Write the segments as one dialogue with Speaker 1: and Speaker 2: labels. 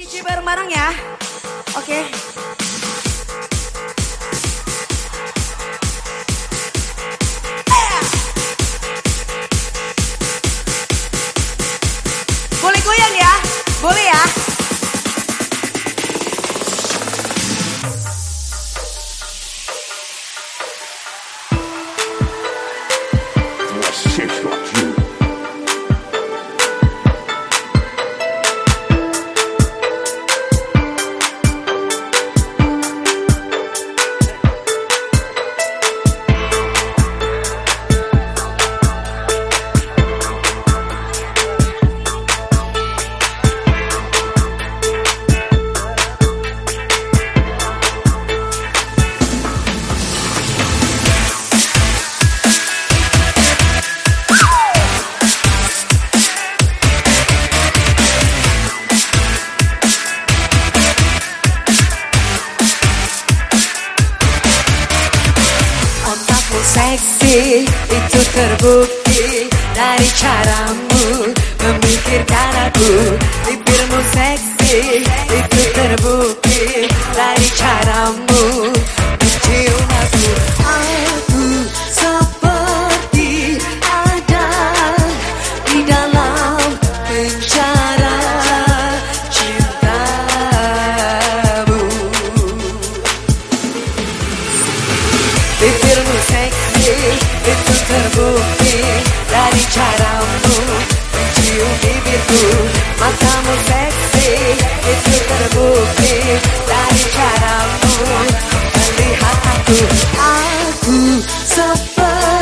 Speaker 1: DJ bareng-bareng ya. Oke. Boleh Otakmu itu terbukti dari caramu memikirkan aku Bibirmu seksi itu terbukti dari caramu seksi itu terbukti dari caramu mencium bibirku Matamu seksi itu terbukti dari caramu melihat aku seperti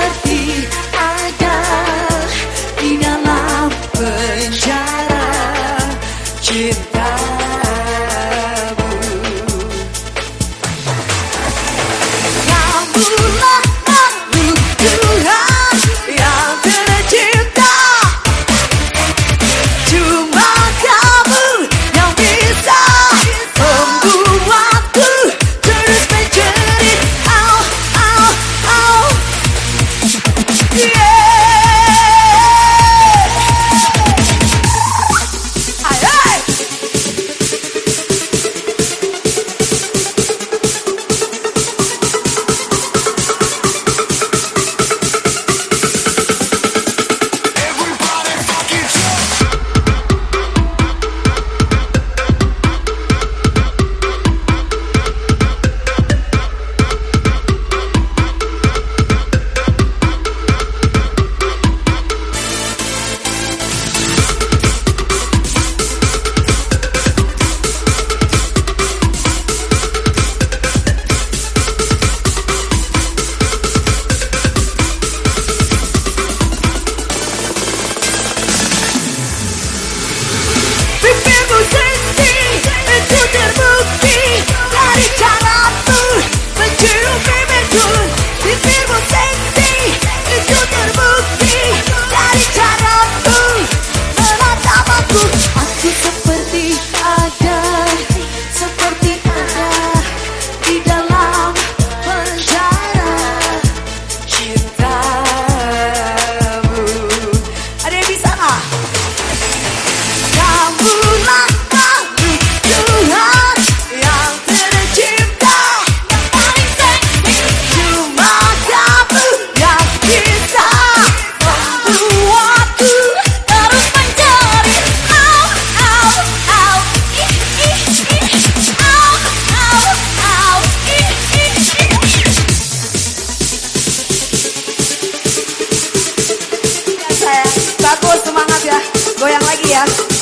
Speaker 1: Goyang lagi ya.